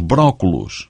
brócolos.